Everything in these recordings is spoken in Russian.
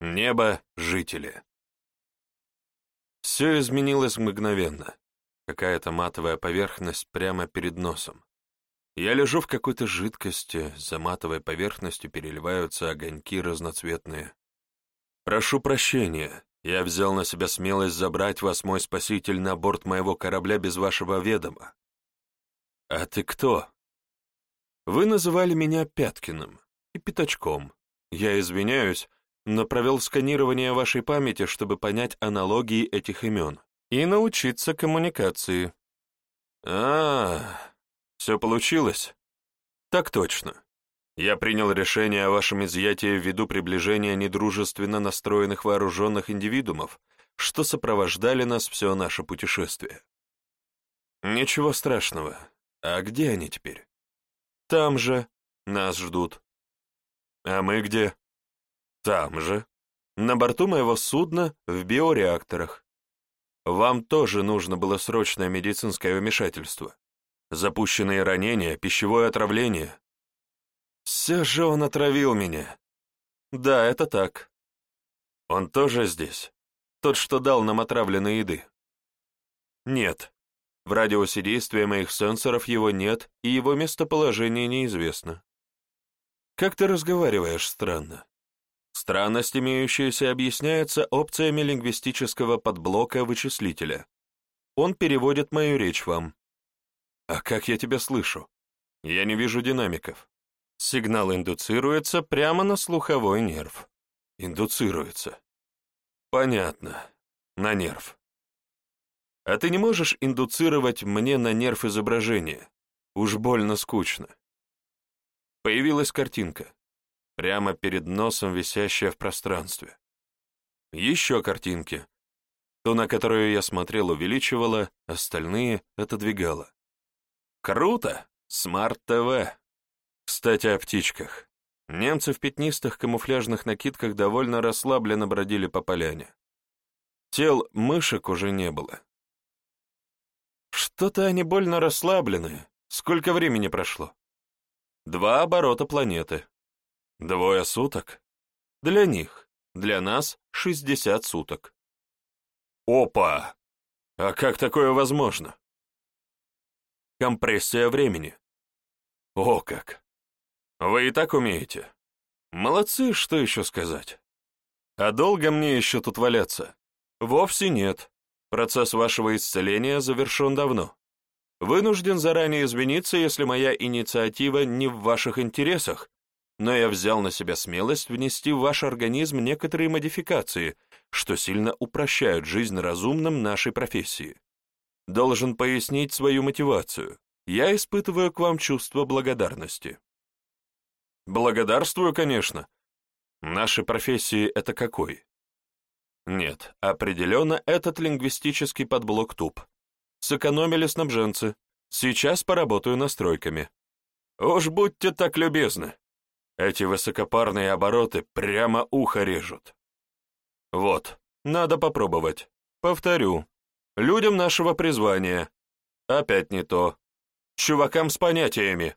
Небо, жители. Все изменилось мгновенно. Какая-то матовая поверхность прямо перед носом. Я лежу в какой-то жидкости, за матовой поверхностью переливаются огоньки разноцветные. Прошу прощения, я взял на себя смелость забрать вас, мой спаситель, на борт моего корабля без вашего ведома. А ты кто? Вы называли меня Пяткиным и Пятачком. Я извиняюсь, но провел сканирование вашей памяти, чтобы понять аналогии этих имен и научиться коммуникации. А, -а, а все получилось? Так точно. Я принял решение о вашем изъятии ввиду приближения недружественно настроенных вооруженных индивидуумов, что сопровождали нас все наше путешествие. Ничего страшного. А где они теперь? Там же. Нас ждут. А мы где? Там же, на борту моего судна в биореакторах. Вам тоже нужно было срочное медицинское вмешательство. Запущенные ранения, пищевое отравление. Все же он отравил меня. Да, это так. Он тоже здесь? Тот, что дал нам отравленной еды? Нет. В радиусе действия моих сенсоров его нет, и его местоположение неизвестно. Как ты разговариваешь странно. Странность, имеющаяся, объясняется опциями лингвистического подблока вычислителя. Он переводит мою речь вам. А как я тебя слышу? Я не вижу динамиков. Сигнал индуцируется прямо на слуховой нерв. Индуцируется. Понятно. На нерв. А ты не можешь индуцировать мне на нерв изображение? Уж больно скучно. Появилась картинка прямо перед носом висящая в пространстве. Еще картинки. Ту, на которую я смотрел, увеличивала, остальные отодвигала. Круто! Смарт-ТВ! Кстати, о птичках. Немцы в пятнистых камуфляжных накидках довольно расслабленно бродили по поляне. Тел мышек уже не было. Что-то они больно расслаблены. Сколько времени прошло? Два оборота планеты. Двое суток? Для них. Для нас 60 суток. Опа! А как такое возможно? Компрессия времени. О как! Вы и так умеете. Молодцы, что еще сказать. А долго мне еще тут валяться? Вовсе нет. Процесс вашего исцеления завершен давно. Вынужден заранее извиниться, если моя инициатива не в ваших интересах, но я взял на себя смелость внести в ваш организм некоторые модификации, что сильно упрощают жизнь разумным нашей профессии. Должен пояснить свою мотивацию. Я испытываю к вам чувство благодарности. Благодарствую, конечно. Наши профессии это какой? Нет, определенно этот лингвистический подблок туп. Сэкономили снабженцы. Сейчас поработаю настройками. Уж будьте так любезны. Эти высокопарные обороты прямо ухо режут. Вот, надо попробовать. Повторю. Людям нашего призвания. Опять не то. Чувакам с понятиями.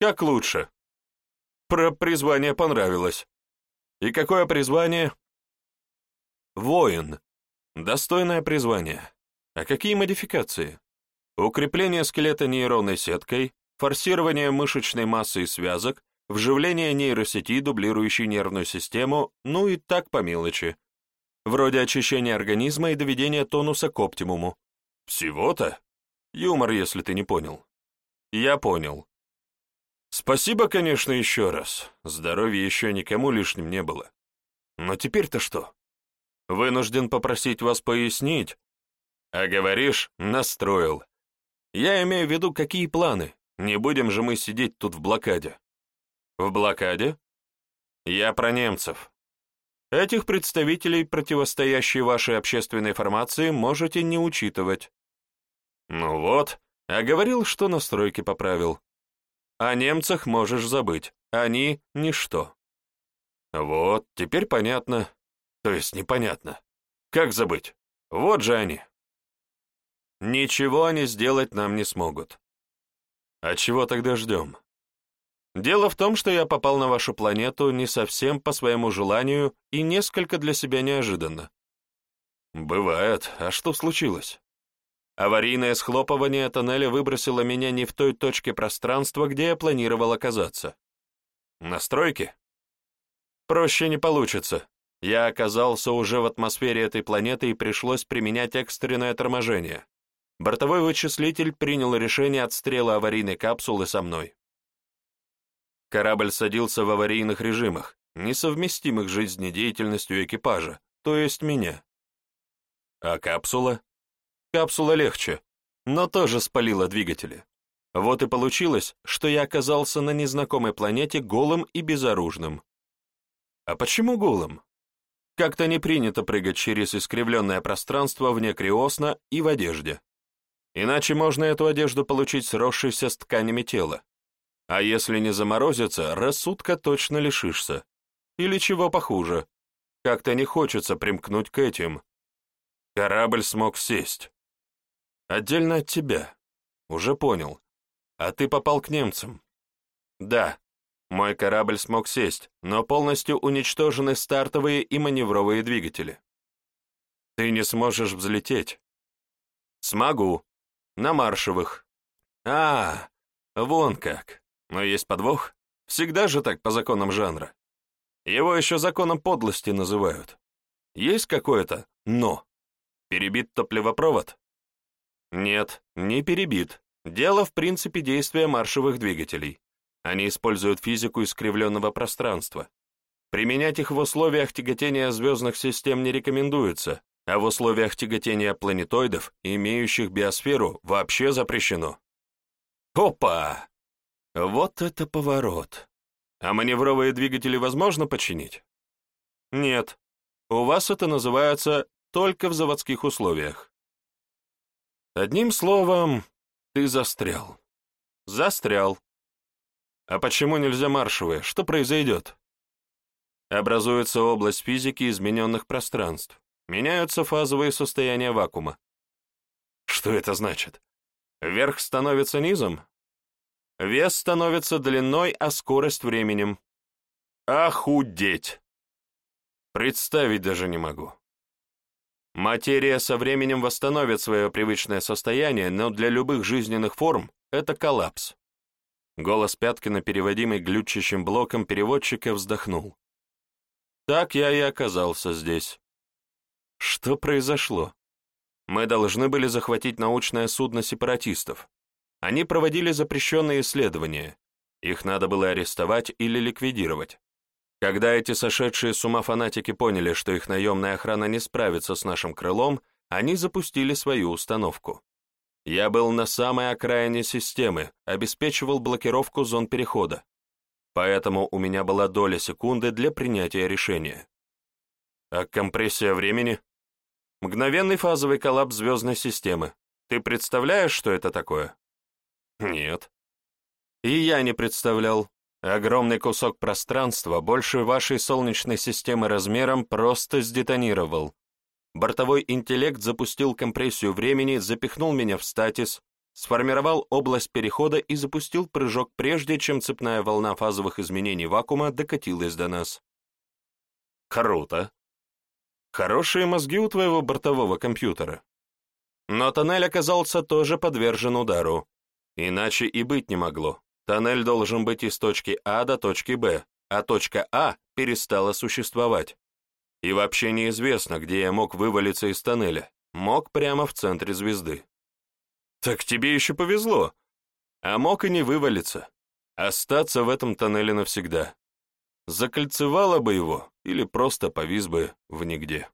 Как лучше? Про призвание понравилось. И какое призвание? Воин. Достойное призвание. А какие модификации? Укрепление скелета нейронной сеткой, форсирование мышечной массы и связок, вживление нейросети, дублирующей нервную систему, ну и так по мелочи. Вроде очищения организма и доведения тонуса к оптимуму. Всего-то? Юмор, если ты не понял. Я понял. Спасибо, конечно, еще раз. Здоровья еще никому лишним не было. Но теперь-то что? Вынужден попросить вас пояснить. А говоришь, настроил. Я имею в виду, какие планы. Не будем же мы сидеть тут в блокаде. В блокаде? Я про немцев. Этих представителей, противостоящей вашей общественной формации, можете не учитывать. Ну вот, а говорил, что настройки поправил. О немцах можешь забыть, они — ничто. Вот, теперь понятно. То есть непонятно. Как забыть? Вот же они. Ничего они сделать нам не смогут. А чего тогда ждем? Дело в том, что я попал на вашу планету не совсем по своему желанию и несколько для себя неожиданно. Бывает. А что случилось? Аварийное схлопывание тоннеля выбросило меня не в той точке пространства, где я планировал оказаться. Настройки? Проще не получится. Я оказался уже в атмосфере этой планеты и пришлось применять экстренное торможение. Бортовой вычислитель принял решение отстрела аварийной капсулы со мной. Корабль садился в аварийных режимах, несовместимых с жизнедеятельностью экипажа, то есть меня. А капсула? Капсула легче, но тоже спалила двигатели. Вот и получилось, что я оказался на незнакомой планете голым и безоружным. А почему голым? Как-то не принято прыгать через искривленное пространство вне криосна и в одежде. Иначе можно эту одежду получить сросшейся с тканями тела. А если не заморозится, рассудка точно лишишься. Или чего похуже. Как-то не хочется примкнуть к этим. Корабль смог сесть. Отдельно от тебя. Уже понял. А ты попал к немцам. Да, мой корабль смог сесть, но полностью уничтожены стартовые и маневровые двигатели. Ты не сможешь взлететь. Смогу. На маршевых. А, вон как. Но есть подвох. Всегда же так по законам жанра. Его еще законом подлости называют. Есть какое-то «но». Перебит топливопровод? Нет, не перебит. Дело в принципе действия маршевых двигателей. Они используют физику искривленного пространства. Применять их в условиях тяготения звездных систем не рекомендуется, а в условиях тяготения планетоидов, имеющих биосферу, вообще запрещено. Опа! Вот это поворот. А маневровые двигатели возможно починить? Нет. У вас это называется только в заводских условиях. Одним словом, ты застрял. Застрял. А почему нельзя маршевые? Что произойдет? Образуется область физики измененных пространств. Меняются фазовые состояния вакуума. Что это значит? Верх становится низом, Вес становится длиной, а скорость временем. Охудеть! Представить даже не могу. Материя со временем восстановит свое привычное состояние, но для любых жизненных форм это коллапс. Голос Пяткина, переводимый глючащим блоком переводчика, вздохнул. Так я и оказался здесь. Что произошло? Мы должны были захватить научное судно сепаратистов. Они проводили запрещенные исследования. Их надо было арестовать или ликвидировать. Когда эти сошедшие с ума фанатики поняли, что их наемная охрана не справится с нашим крылом, они запустили свою установку. Я был на самой окраине системы, обеспечивал блокировку зон перехода. Поэтому у меня была доля секунды для принятия решения. А компрессия времени? Мгновенный фазовый коллапс звездной системы. Ты представляешь, что это такое? Нет. И я не представлял. Огромный кусок пространства, больше вашей Солнечной системы размером, просто сдетонировал. Бортовой интеллект запустил компрессию времени, запихнул меня в статис, сформировал область перехода и запустил прыжок прежде, чем цепная волна фазовых изменений вакуума докатилась до нас. Круто. Хорошие мозги у твоего бортового компьютера. Но тоннель оказался тоже подвержен удару. Иначе и быть не могло. Тоннель должен быть из точки А до точки Б, а точка А перестала существовать. И вообще неизвестно, где я мог вывалиться из тоннеля. Мог прямо в центре звезды. Так тебе еще повезло. А мог и не вывалиться. Остаться в этом тоннеле навсегда. Закольцевало бы его или просто повис бы в нигде.